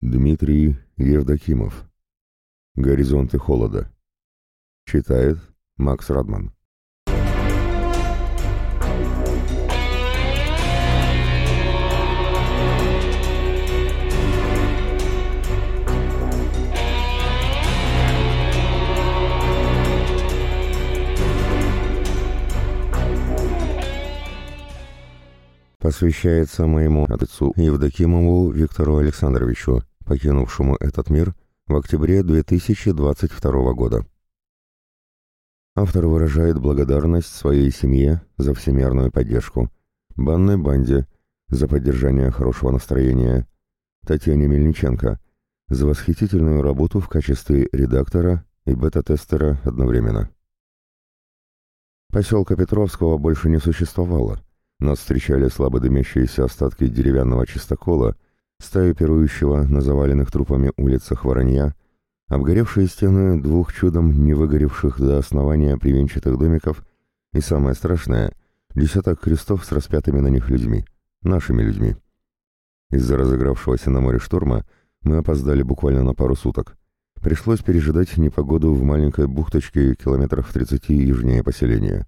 Дмитрий Евдокимов. Горизонты холода. Читает Макс Радман. Посвящается моему отцу Евдокимову Виктору Александровичу, покинувшему этот мир в октябре 2022 года. Автор выражает благодарность своей семье за всемирную поддержку, банной банде за поддержание хорошего настроения, Татьяне Мельниченко за восхитительную работу в качестве редактора и бета-тестера одновременно. Поселка Петровского больше не существовало – нас встречали слабо дымящиеся остатки деревянного чистокола, стаи пирующего на заваленных трупами улицах воронья, обгоревшие стены двух чудом не выгоревших до основания привенчатых домиков и, самое страшное, десяток крестов с распятыми на них людьми, нашими людьми. Из-за разыгравшегося на море шторма мы опоздали буквально на пару суток. Пришлось пережидать непогоду в маленькой бухточке километрах в 30 южнее поселения.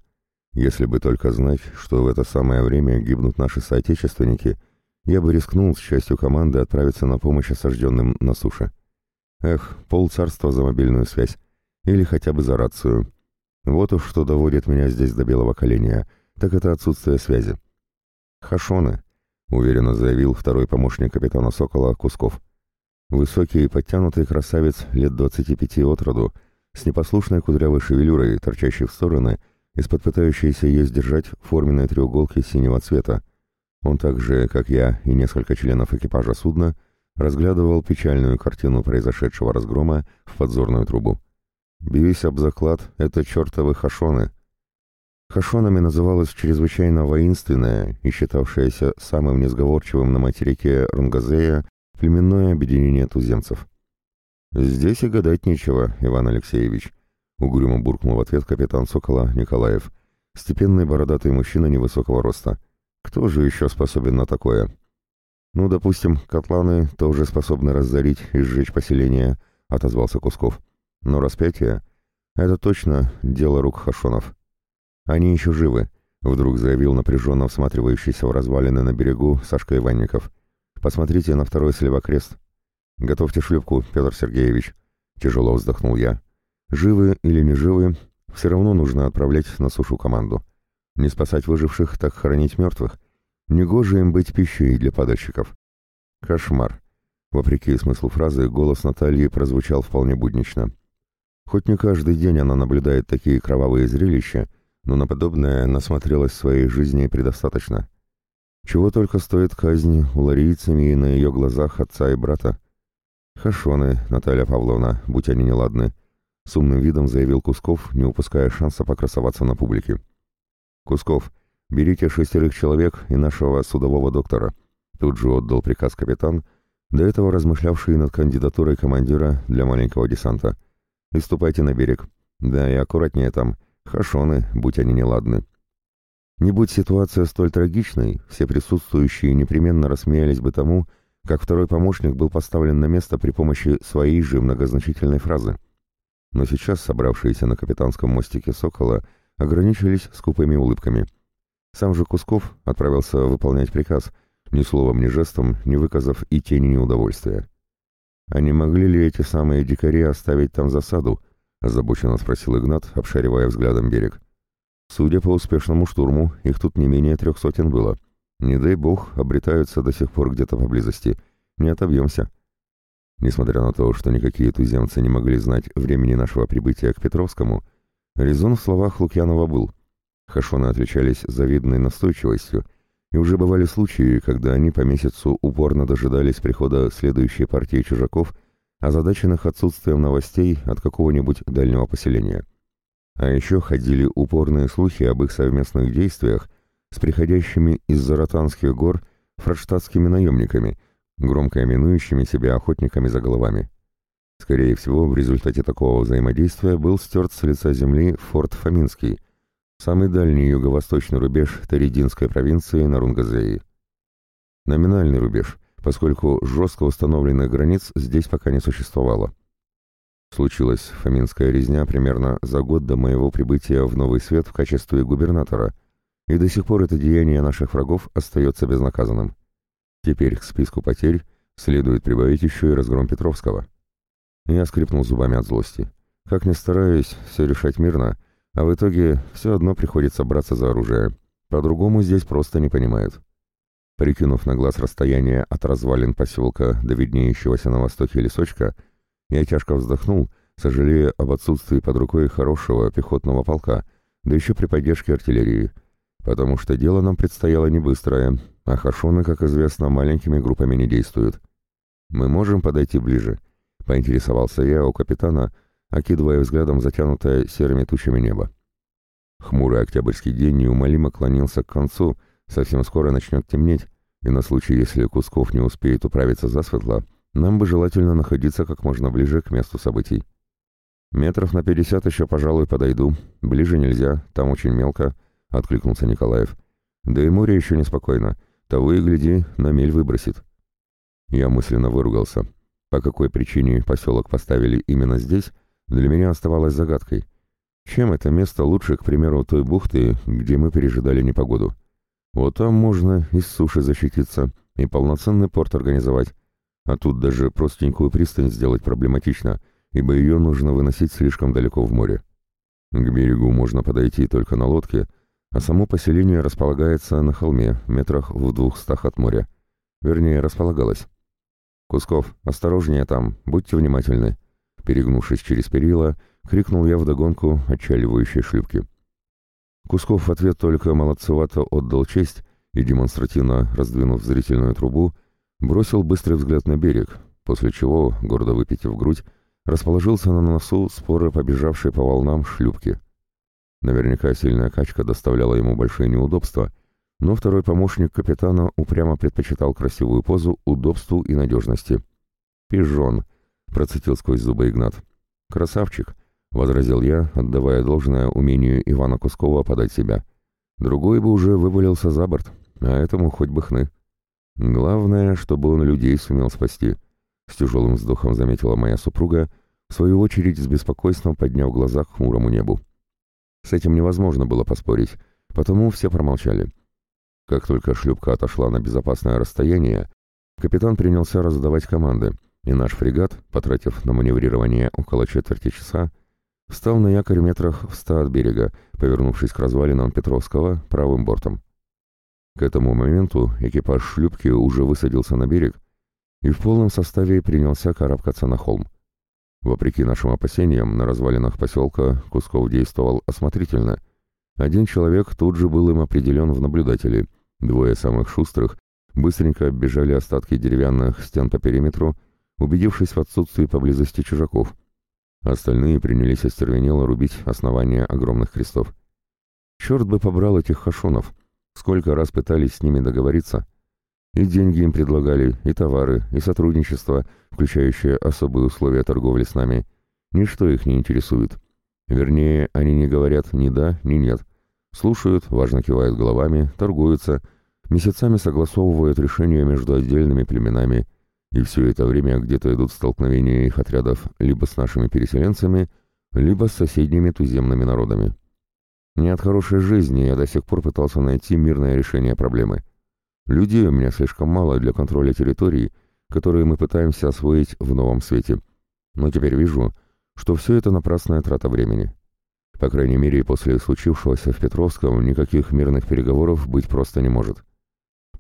Если бы только знать, что в это самое время гибнут наши соотечественники, я бы рискнул с частью команды отправиться на помощь осажденным на суше. Эх, полцарства за мобильную связь. Или хотя бы за рацию. Вот уж что доводит меня здесь до белого коленя, так это отсутствие связи. «Хашоны», — уверенно заявил второй помощник капитана Сокола Кусков. Высокий и подтянутый красавец лет двадцати пяти от роду, с непослушной кудрявой шевелюрой, торчащей в стороны — из-под пытающейся ее сдержать форменной треуголки синего цвета. Он так же, как я и несколько членов экипажа судна, разглядывал печальную картину произошедшего разгрома в подзорную трубу. «Бивись об заклад, это чертовы хашоны!» Хашонами называлось чрезвычайно воинственное и считавшееся самым несговорчивым на материке Рунгазея племенное объединение туземцев. «Здесь и гадать нечего, Иван Алексеевич», Угрюмо буркнул в ответ капитан Сокола Николаев. Степенный бородатый мужчина невысокого роста. Кто же еще способен на такое? Ну, допустим, котланы тоже способны разорить и сжечь поселение, отозвался Кусков. Но распятие — это точно дело рук хашонов. Они еще живы, вдруг заявил напряженно всматривающийся в развалины на берегу Сашка Иванников. Посмотрите на второй слева крест. Готовьте шлюпку, Петр Сергеевич. Тяжело вздохнул я. Живы или не живы, все равно нужно отправлять на сушу команду. Не спасать выживших, так хоронить мертвых. Негоже им быть пищей для падальщиков. Кошмар. Вопреки смыслу фразы, голос Натальи прозвучал вполне буднично. Хоть не каждый день она наблюдает такие кровавые зрелища, но на подобное насмотрелась в своей жизни предостаточно. Чего только стоит казнь уларийцами на ее глазах отца и брата. Хашоны, Наталья Павловна, будь они неладны, с умным видом заявил Кусков, не упуская шанса покрасоваться на публике. «Кусков, берите шестерых человек и нашего судового доктора», тут же отдал приказ капитан, до этого размышлявший над кандидатурой командира для маленького десанта. «И ступайте на берег. Да и аккуратнее там. Хашоны, будь они неладны». Не будь ситуация столь трагичной, все присутствующие непременно рассмеялись бы тому, как второй помощник был поставлен на место при помощи своей же многозначительной фразы – но сейчас собравшиеся на капитанском мостике «Сокола» ограничились скупыми улыбками. Сам же Кусков отправился выполнять приказ, ни словом, ни жестом, не выказав и тени неудовольствия. «А не могли ли эти самые дикари оставить там засаду?» — озабоченно спросил Игнат, обшаривая взглядом берег. «Судя по успешному штурму, их тут не менее трех сотен было. Не дай бог, обретаются до сих пор где-то поблизости. Не отобьемся». Несмотря на то, что никакие туземцы не могли знать времени нашего прибытия к Петровскому, резон в словах Лукьянова был. Хашоны отличались завидной настойчивостью, и уже бывали случаи, когда они по месяцу упорно дожидались прихода следующей партии чужаков, озадаченных отсутствием новостей от какого-нибудь дальнего поселения. А еще ходили упорные слухи об их совместных действиях с приходящими из Заратанских гор фрадштадтскими наемниками – громко именующими себя охотниками за головами. Скорее всего, в результате такого взаимодействия был стерт с лица земли форт Фоминский, самый дальний юго-восточный рубеж Таридинской провинции на Рунгазеи. Номинальный рубеж, поскольку жестко установленных границ здесь пока не существовало. Случилась фоминская резня примерно за год до моего прибытия в Новый Свет в качестве губернатора, и до сих пор это деяние наших врагов остается безнаказанным. Теперь к списку потерь следует прибавить еще и разгром Петровского. Я скрипнул зубами от злости. Как ни стараюсь, все решать мирно, а в итоге все одно приходится браться за оружие. По-другому здесь просто не понимают. Прикинув на глаз расстояние от развалин поселка до виднеющегося на востоке лесочка, я тяжко вздохнул, сожалея об отсутствии под рукой хорошего пехотного полка, да еще при поддержке артиллерии, потому что дело нам предстояло не быстрое, а хашоны, как известно, маленькими группами не действуют. «Мы можем подойти ближе?» — поинтересовался я у капитана, окидывая взглядом затянутое серыми тучами небо. Хмурый октябрьский день неумолимо клонился к концу — Совсем скоро начнет темнеть, и на случай, если Кусков не успеет управиться засветло, нам бы желательно находиться как можно ближе к месту событий. «Метров на пятьдесят еще, пожалуй, подойду. Ближе нельзя, там очень мелко», — откликнулся Николаев. «Да и море еще неспокойно. Того и гляди, на мель выбросит». Я мысленно выругался. По какой причине поселок поставили именно здесь, для меня оставалось загадкой. Чем это место лучше, к примеру, той бухты, где мы пережидали непогоду? Вот там можно из суши защититься и полноценный порт организовать. А тут даже простенькую пристань сделать проблематично, ибо ее нужно выносить слишком далеко в море. К берегу можно подойти только на лодке, а само поселение располагается на холме, метрах в двухстах от моря. Вернее, располагалось. «Кусков, осторожнее там, будьте внимательны!» Перегнувшись через перила, крикнул я вдогонку отчаливающей шлюпки. Кусков в ответ только молодцевато отдал честь и, демонстративно раздвинув зрительную трубу, бросил быстрый взгляд на берег, после чего, гордо выпитив грудь, расположился на носу споры побежавшей по волнам шлюпки. Наверняка сильная качка доставляла ему большие неудобства, но второй помощник капитана упрямо предпочитал красивую позу удобству и надежности. «Пижон», — процитил сквозь зубы Игнат. «Красавчик», — возразил я, отдавая должное умению Ивана Кускова подать себя. Другой бы уже вывалился за борт, а этому хоть бы хны. Главное, чтобы он людей сумел спасти. С тяжелым вздохом заметила моя супруга, в свою очередь с беспокойством подняв глаза к хмурому небу. С этим невозможно было поспорить, потому все промолчали. Как только шлюпка отошла на безопасное расстояние, капитан принялся раздавать команды, и наш фрегат, потратив на маневрирование около четверти часа, встал на якорь метрах в ста от берега, повернувшись к развалинам Петровского правым бортом. К этому моменту экипаж шлюпки уже высадился на берег и в полном составе принялся карабкаться на холм. Вопреки нашим опасениям, на развалинах поселка Кусков действовал осмотрительно. Один человек тут же был им определен в наблюдатели, двое самых шустрых быстренько оббежали остатки деревянных стен по периметру, убедившись в отсутствии поблизости чужаков — Остальные принялись остервенело рубить основания огромных крестов. Черт бы побрал этих хашонов. Сколько раз пытались с ними договориться. И деньги им предлагали, и товары, и сотрудничество, включающее особые условия торговли с нами. Ничто их не интересует. Вернее, они не говорят ни да, ни нет. Слушают, важно кивают головами, торгуются, месяцами согласовывают решения между отдельными племенами – и все это время где-то идут столкновения их отрядов либо с нашими переселенцами, либо с соседними туземными народами. Не от хорошей жизни я до сих пор пытался найти мирное решение проблемы. Людей у меня слишком мало для контроля территорий, которые мы пытаемся освоить в новом свете. Но теперь вижу, что все это напрасная трата времени. По крайней мере, после случившегося в Петровском никаких мирных переговоров быть просто не может.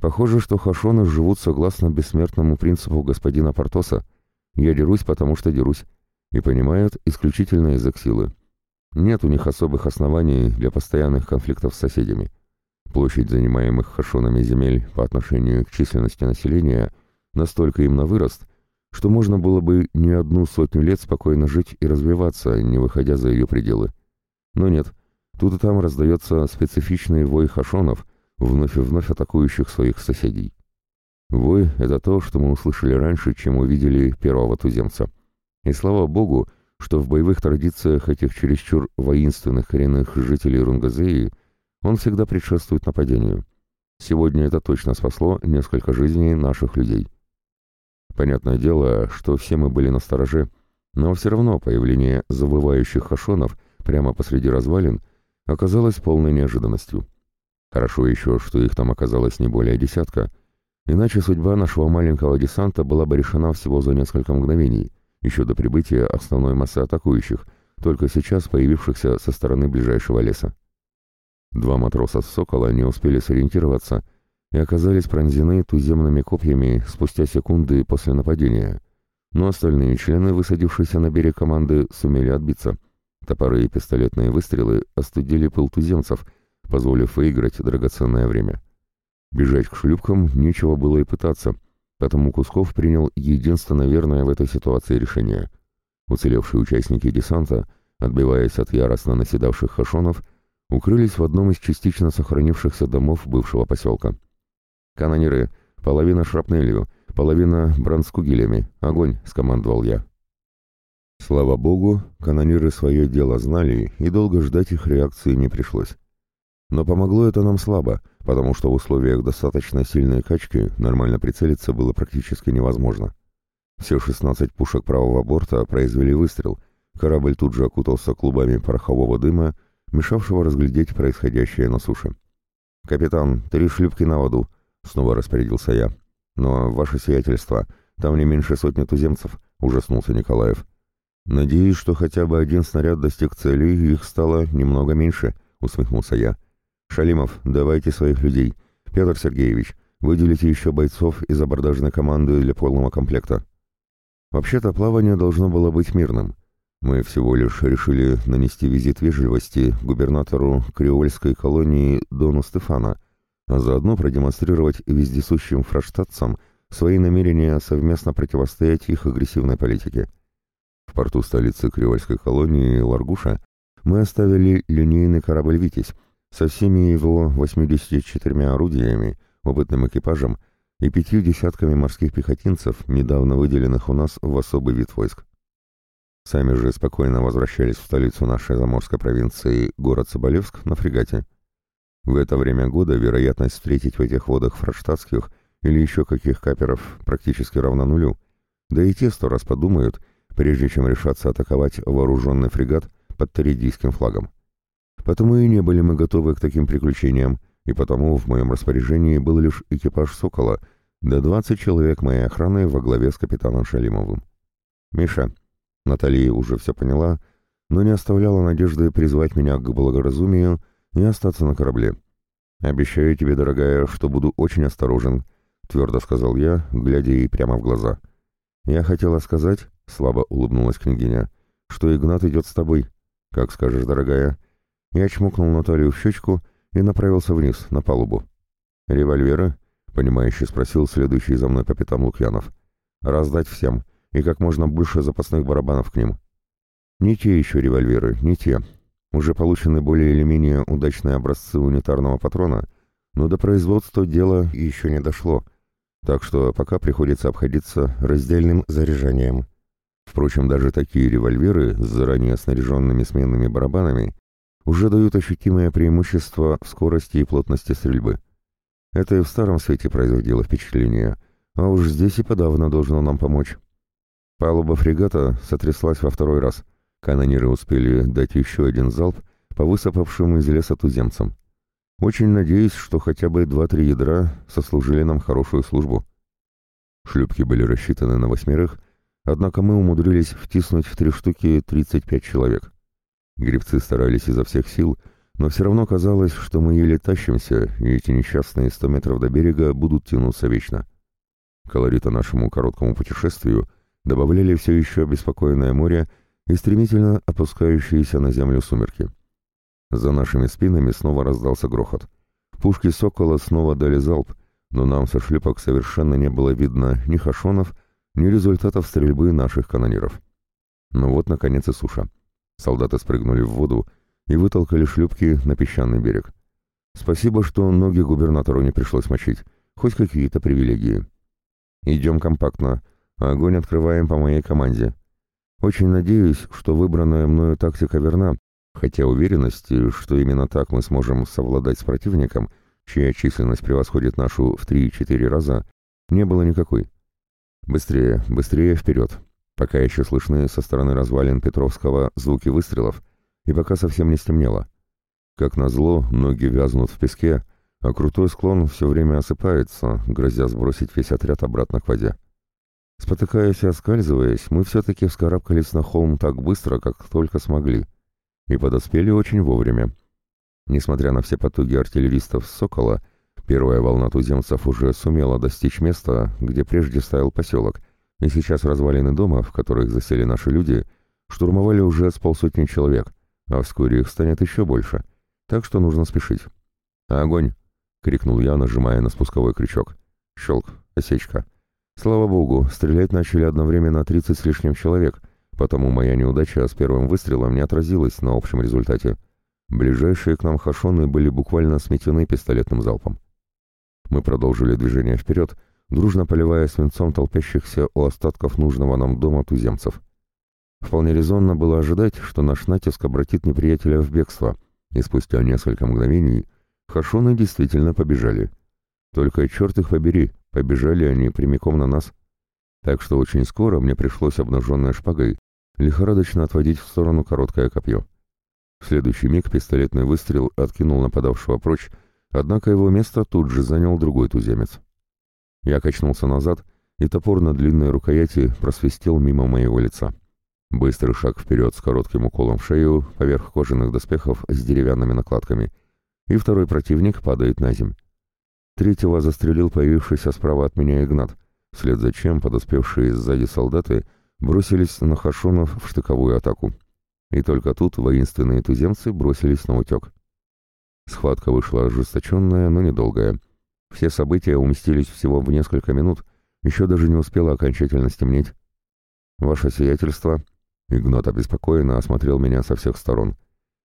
Похоже, что хашоны живут согласно бессмертному принципу господина Портоса «я дерусь, потому что дерусь» и понимают исключительно язык силы. Нет у них особых оснований для постоянных конфликтов с соседями. Площадь занимаемых хашонами земель по отношению к численности населения настолько им на вырост, что можно было бы не одну сотню лет спокойно жить и развиваться, не выходя за ее пределы. Но нет, тут и там раздается специфичный вой хашонов, вновь и вновь атакующих своих соседей. Вой — это то, что мы услышали раньше, чем увидели первого туземца. И слава богу, что в боевых традициях этих чересчур воинственных коренных жителей Рунгазеи он всегда предшествует нападению. Сегодня это точно спасло несколько жизней наших людей. Понятное дело, что все мы были на стороже, но все равно появление завывающих хашонов прямо посреди развалин оказалось полной неожиданностью. Хорошо еще, что их там оказалось не более десятка, иначе судьба нашего маленького десанта была бы решена всего за несколько мгновений, еще до прибытия основной массы атакующих, только сейчас появившихся со стороны ближайшего леса. Два матроса с «Сокола» не успели сориентироваться и оказались пронзены туземными копьями спустя секунды после нападения, но остальные члены, высадившиеся на берег команды, сумели отбиться. Топоры и пистолетные выстрелы остудили пыл туземцев — позволив выиграть драгоценное время. Бежать к шлюпкам нечего было и пытаться, потому Кусков принял единственно верное в этой ситуации решение. Уцелевшие участники десанта, отбиваясь от яростно наседавших хашонов, укрылись в одном из частично сохранившихся домов бывшего поселка. «Канониры, половина шрапнелью, половина бранскугелями. Огонь!» — скомандовал я. Слава богу, канониры свое дело знали, и долго ждать их реакции не пришлось. Но помогло это нам слабо, потому что в условиях достаточно сильной качки нормально прицелиться было практически невозможно. Все 16 пушек правого борта произвели выстрел, корабль тут же окутался клубами порохового дыма, мешавшего разглядеть происходящее на суше. «Капитан, три шлюпки на воду», — снова распорядился я. «Но, ваше сиятельство, там не меньше сотни туземцев», — ужаснулся Николаев. «Надеюсь, что хотя бы один снаряд достиг цели, и их стало немного меньше», — усмехнулся я. «Шалимов, давайте своих людей. Петр Сергеевич, выделите еще бойцов из абордажной команды для полного комплекта». Вообще-то плавание должно было быть мирным. Мы всего лишь решили нанести визит вежливости губернатору креольской колонии Дону Стефана, а заодно продемонстрировать вездесущим фраштатцам свои намерения совместно противостоять их агрессивной политике. В порту столицы креольской колонии Ларгуша мы оставили линейный корабль «Витязь», со всеми его 84 орудиями, опытным экипажем и пятью десятками морских пехотинцев, недавно выделенных у нас в особый вид войск. Сами же спокойно возвращались в столицу нашей заморской провинции, город Соболевск, на фрегате. В это время года вероятность встретить в этих водах фраштатских или еще каких каперов практически равна нулю, да и те сто раз подумают, прежде чем решаться атаковать вооруженный фрегат под таридийским флагом. Потому и не были мы готовы к таким приключениям, и потому в моем распоряжении был лишь экипаж «Сокола», да 20 человек моей охраны во главе с капитаном Шалимовым. «Миша», Наталья уже все поняла, но не оставляла надежды призвать меня к благоразумию и остаться на корабле. «Обещаю тебе, дорогая, что буду очень осторожен», — твердо сказал я, глядя ей прямо в глаза. «Я хотела сказать», — слабо улыбнулась княгиня, — «что Игнат идет с тобой. Как скажешь, дорогая». Я чмокнул Наталью в щечку и направился вниз, на палубу. «Револьверы?» — понимающе спросил следующий за мной капитан Лукьянов. «Раздать всем, и как можно больше запасных барабанов к ним». «Не те еще револьверы, не те. Уже получены более или менее удачные образцы унитарного патрона, но до производства дело еще не дошло, так что пока приходится обходиться раздельным заряжанием. Впрочем, даже такие револьверы с заранее снаряженными сменными барабанами уже дают ощутимое преимущество в скорости и плотности стрельбы. Это и в старом свете производило впечатление, а уж здесь и подавно должно нам помочь. Палуба фрегата сотряслась во второй раз. Канониры успели дать еще один залп по высыпавшим из леса туземцам. Очень надеюсь, что хотя бы два-три ядра сослужили нам хорошую службу. Шлюпки были рассчитаны на восьмерых, однако мы умудрились втиснуть в три штуки 35 человек. Гребцы старались изо всех сил, но все равно казалось, что мы еле тащимся, и эти несчастные сто метров до берега будут тянуться вечно. Колорита нашему короткому путешествию добавляли все еще беспокойное море и стремительно опускающиеся на землю сумерки. За нашими спинами снова раздался грохот. Пушки «Сокола» снова дали залп, но нам со шлюпок совершенно не было видно ни хашонов, ни результатов стрельбы наших канониров. Ну вот, наконец, и суша. Солдаты спрыгнули в воду и вытолкали шлюпки на песчаный берег. Спасибо, что ноги губернатору не пришлось мочить, хоть какие-то привилегии. Идем компактно, огонь открываем по моей команде. Очень надеюсь, что выбранная мною тактика верна, хотя уверенности, что именно так мы сможем совладать с противником, чья численность превосходит нашу в 3-4 раза, не было никакой. Быстрее, быстрее вперед. Пока еще слышны со стороны развалин Петровского звуки выстрелов, и пока совсем не стемнело. Как назло, ноги вязнут в песке, а крутой склон все время осыпается, грозя сбросить весь отряд обратно к воде. Спотыкаясь и оскальзываясь, мы все-таки вскарабкались на холм так быстро, как только смогли, и подоспели очень вовремя. Несмотря на все потуги артиллеристов «Сокола», первая волна туземцев уже сумела достичь места, где прежде стоял поселок, и сейчас развалины дома, в которых засели наши люди, штурмовали уже с полсотни человек, а вскоре их станет еще больше, так что нужно спешить. «Огонь!» — крикнул я, нажимая на спусковой крючок. Щелк, осечка. Слава богу, стрелять начали одновременно 30 с лишним человек, потому моя неудача с первым выстрелом не отразилась на общем результате. Ближайшие к нам хашоны были буквально сметены пистолетным залпом. Мы продолжили движение вперед, дружно поливая свинцом толпящихся у остатков нужного нам дома туземцев. Вполне резонно было ожидать, что наш натиск обратит неприятеля в бегство, и спустя несколько мгновений хашоны действительно побежали. Только черт их побери, побежали они прямиком на нас. Так что очень скоро мне пришлось обнаженной шпагой лихорадочно отводить в сторону короткое копье. В следующий миг пистолетный выстрел откинул нападавшего прочь, однако его место тут же занял другой туземец. Я качнулся назад, и топор на длинной рукояти просвистел мимо моего лица. Быстрый шаг вперед с коротким уколом в шею поверх кожаных доспехов с деревянными накладками, и второй противник падает на земь. Третьего застрелил появившийся справа от меня Игнат, вслед за чем подоспевшие сзади солдаты бросились на Хашонов в штыковую атаку. И только тут воинственные туземцы бросились на утек. Схватка вышла ожесточенная, но недолгая. Все события уместились всего в несколько минут, еще даже не успело окончательно стемнеть. «Ваше сиятельство...» Игнат обеспокоенно осмотрел меня со всех сторон.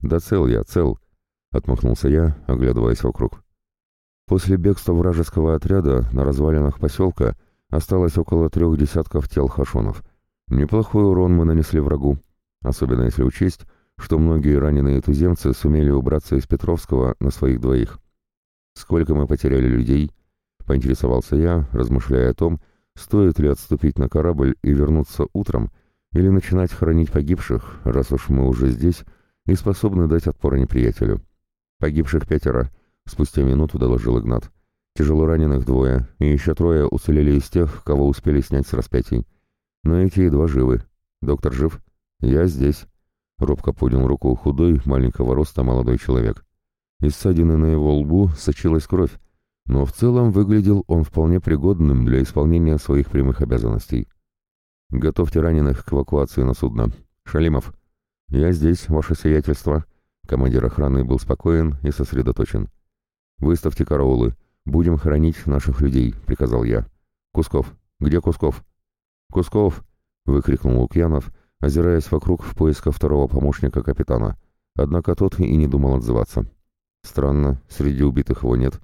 «Да цел я, цел!» — отмахнулся я, оглядываясь вокруг. После бегства вражеского отряда на развалинах поселка осталось около трех десятков тел хашонов. Неплохой урон мы нанесли врагу, особенно если учесть, что многие раненые туземцы сумели убраться из Петровского на своих двоих. «Сколько мы потеряли людей?» — поинтересовался я, размышляя о том, стоит ли отступить на корабль и вернуться утром, или начинать хоронить погибших, раз уж мы уже здесь и способны дать отпор неприятелю. «Погибших пятеро», — спустя минуту доложил Игнат. «Тяжело раненых двое, и еще трое уцелели из тех, кого успели снять с распятий. Но эти едва живы. Доктор жив?» «Я здесь», — робко поднял руку худой, маленького роста молодой человек. Из ссадины на его лбу сочилась кровь, но в целом выглядел он вполне пригодным для исполнения своих прямых обязанностей. «Готовьте раненых к эвакуации на судно. Шалимов». «Я здесь, ваше сиятельство». Командир охраны был спокоен и сосредоточен. «Выставьте караулы. Будем хоронить наших людей», — приказал я. «Кусков. Где Кусков?» «Кусков!» — выкрикнул Лукьянов, озираясь вокруг в поисках второго помощника капитана. Однако тот и не думал отзываться. «Странно, среди убитых его нет».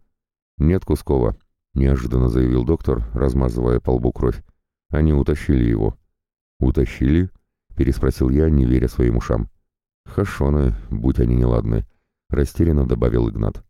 «Нет Кускова», — неожиданно заявил доктор, размазывая по лбу кровь. «Они утащили его». «Утащили?» — переспросил я, не веря своим ушам. «Хашоны, будь они неладны», — растерянно добавил Игнат.